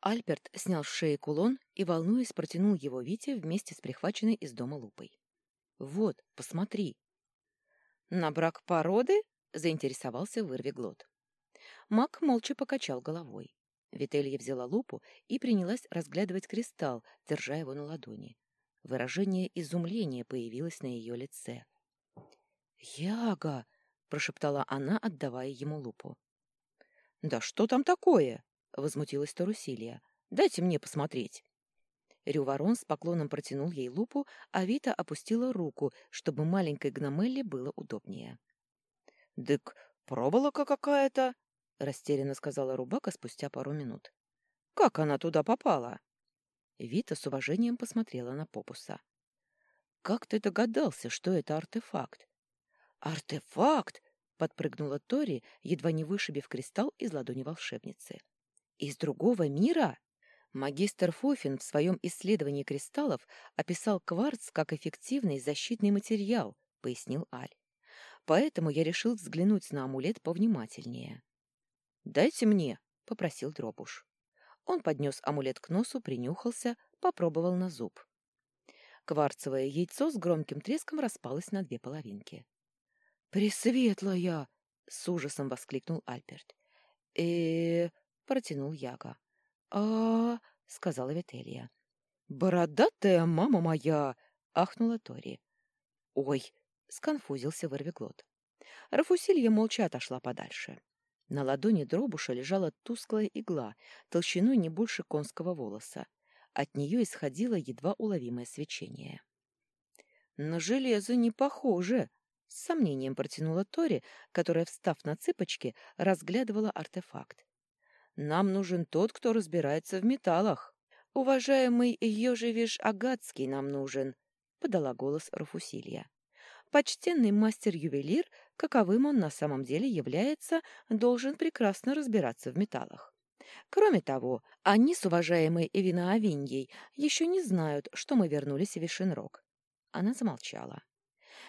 Альберт снял с шеи кулон и, волнуясь, протянул его Вите вместе с прихваченной из дома лупой. «Вот, посмотри». «На брак породы?» — заинтересовался вырвиглот. Мак молча покачал головой. Вителья взяла лупу и принялась разглядывать кристалл, держа его на ладони. Выражение изумления появилось на ее лице. «Яга!» — прошептала она, отдавая ему лупу. «Да что там такое?» — возмутилась Тарусилия. «Дайте мне посмотреть». Рюворон с поклоном протянул ей лупу, а Вита опустила руку, чтобы маленькой гномелле было удобнее. «Дык, проволока какая-то!» — растерянно сказала Рубака спустя пару минут. «Как она туда попала?» Вита с уважением посмотрела на Попуса. «Как ты догадался, что это артефакт?» «Артефакт!» — подпрыгнула Тори, едва не вышибив кристалл из ладони волшебницы. «Из другого мира?» Магистр Фофин в своем исследовании кристаллов описал кварц как эффективный защитный материал, пояснил Аль. Поэтому я решил взглянуть на амулет повнимательнее. «Дайте мне», — попросил Дробуш. Он поднес амулет к носу, принюхался, попробовал на зуб. Кварцевое яйцо с громким треском распалось на две половинки. «Пресветлая!» — с ужасом воскликнул Альберт. э протянул Яга. а сказала Вителья. «Бородатая мама моя!» — ахнула Тори. «Ой!» — сконфузился Вырвиглот. Рафусилья молча отошла подальше. На ладони дробуша лежала тусклая игла, толщиной не больше конского волоса. От нее исходило едва уловимое свечение. «На железо не похоже!» — с сомнением протянула Тори, которая, встав на цыпочки, разглядывала артефакт. «Нам нужен тот, кто разбирается в металлах. Уважаемый Ежевиш Агатский нам нужен», — подала голос Рафусилья. Почтенный мастер-ювелир, каковым он на самом деле является, должен прекрасно разбираться в металлах. Кроме того, они с уважаемой Эвина Авиньей еще не знают, что мы вернулись в Вишенрог. Она замолчала.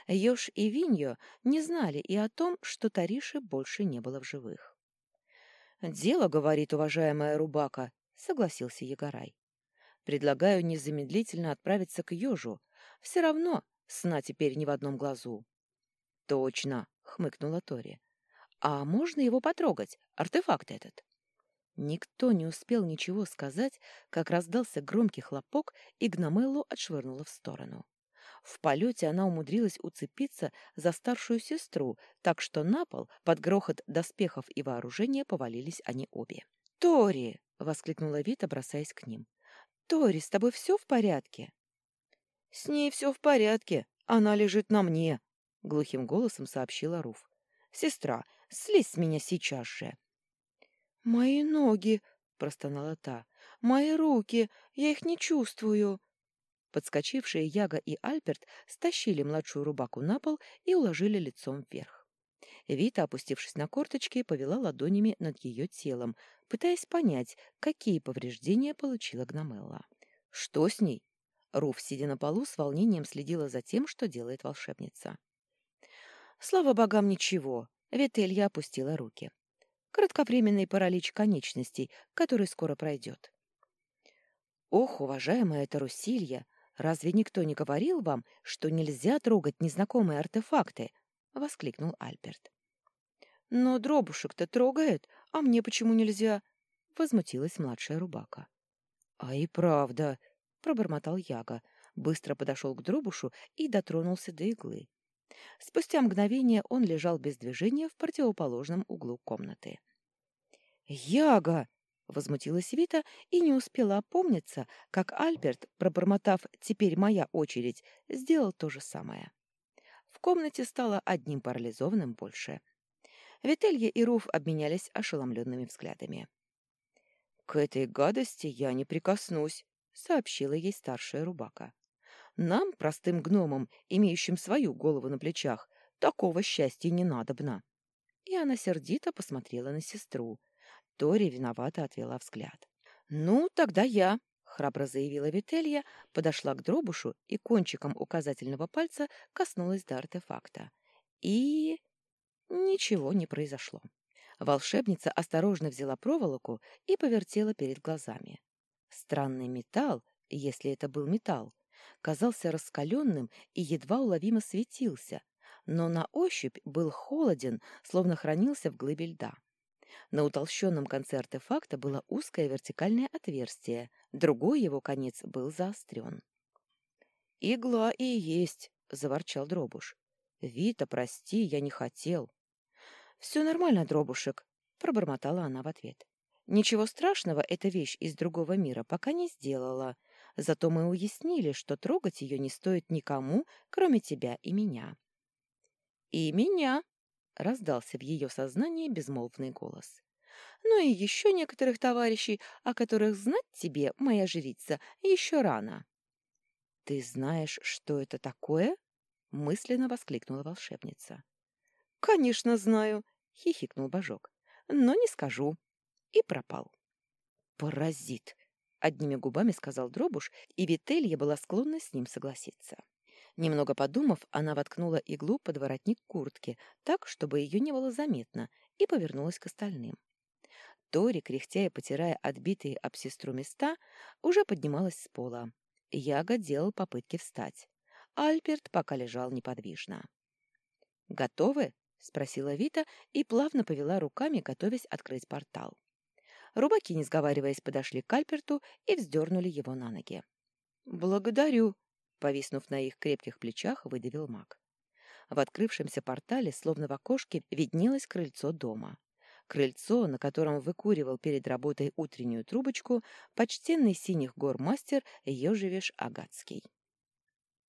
Ёж и Виньо не знали и о том, что Тариши больше не было в живых. «Дело, — говорит уважаемая Рубака, — согласился Егорай. Предлагаю незамедлительно отправиться к Ёжу. Все равно Сна теперь ни в одном глазу. Точно, хмыкнула Тори. А можно его потрогать, артефакт этот? Никто не успел ничего сказать, как раздался громкий хлопок, и Гномеллу отшвырнула в сторону. В полете она умудрилась уцепиться за старшую сестру, так что на пол под грохот доспехов и вооружения повалились они обе. «Тори!» — воскликнула Вита, бросаясь к ним. «Тори, с тобой все в порядке?» «С ней все в порядке, она лежит на мне», — глухим голосом сообщила Руф. «Сестра, слезь с меня сейчас же». «Мои ноги», — простонала та, — «мои руки, я их не чувствую». Подскочившие Яга и Альберт стащили младшую рубаку на пол и уложили лицом вверх. Вита, опустившись на корточки, повела ладонями над ее телом, пытаясь понять, какие повреждения получила Гномелла. «Что с ней?» Руф, сидя на полу, с волнением следила за тем, что делает волшебница. Слава богам, ничего. Вителья опустила руки. Кратковременный паралич конечностей, который скоро пройдет. Ох, уважаемая Тарусилья, разве никто не говорил вам, что нельзя трогать незнакомые артефакты? воскликнул Альберт. Но дробушек-то трогает, а мне почему нельзя? возмутилась младшая рубака. А и правда, пробормотал Яга, быстро подошел к дробушу и дотронулся до иглы. Спустя мгновение он лежал без движения в противоположном углу комнаты. «Яга!» — возмутилась Вита и не успела опомниться, как Альберт, пробормотав «теперь моя очередь», сделал то же самое. В комнате стало одним парализованным больше. Вителья и Руф обменялись ошеломленными взглядами. «К этой гадости я не прикоснусь», — сообщила ей старшая рубака. «Нам, простым гномам, имеющим свою голову на плечах, такого счастья не надобно». И она сердито посмотрела на сестру. Тори виновато отвела взгляд. «Ну, тогда я», — храбро заявила Вителья, подошла к дробушу и кончиком указательного пальца коснулась до артефакта. И... ничего не произошло. Волшебница осторожно взяла проволоку и повертела перед глазами. Странный металл, если это был металл, казался раскаленным и едва уловимо светился, но на ощупь был холоден, словно хранился в глыбе льда. На утолщенном конце артефакта было узкое вертикальное отверстие, другой его конец был заострен. «Игла и есть», — заворчал Дробуш. «Вита, прости, я не хотел». «Все нормально, Дробушек», — пробормотала она в ответ. «Ничего страшного эта вещь из другого мира пока не сделала, зато мы уяснили, что трогать ее не стоит никому, кроме тебя и меня». «И меня», — раздался в ее сознании безмолвный голос. «Ну и еще некоторых товарищей, о которых знать тебе, моя жрица, еще рано». «Ты знаешь, что это такое?» — мысленно воскликнула волшебница. «Конечно знаю», — хихикнул Божок. «Но не скажу». И пропал. «Паразит!» — одними губами сказал Дробуш, и Вителья была склонна с ним согласиться. Немного подумав, она воткнула иглу под воротник куртки, так, чтобы ее не было заметно, и повернулась к остальным. Тори, кряхтя и потирая отбитые об сестру места, уже поднималась с пола. Яга делал попытки встать. Альберт пока лежал неподвижно. «Готовы?» — спросила Вита и плавно повела руками, готовясь открыть портал. Рубаки, не сговариваясь, подошли к Альберту и вздернули его на ноги. «Благодарю», Повиснув на их крепких плечах, выдавил маг. В открывшемся портале, словно в окошке, виднелось крыльцо дома. Крыльцо, на котором выкуривал перед работой утреннюю трубочку, почтенный синих гор мастер Ежевиш Агатский.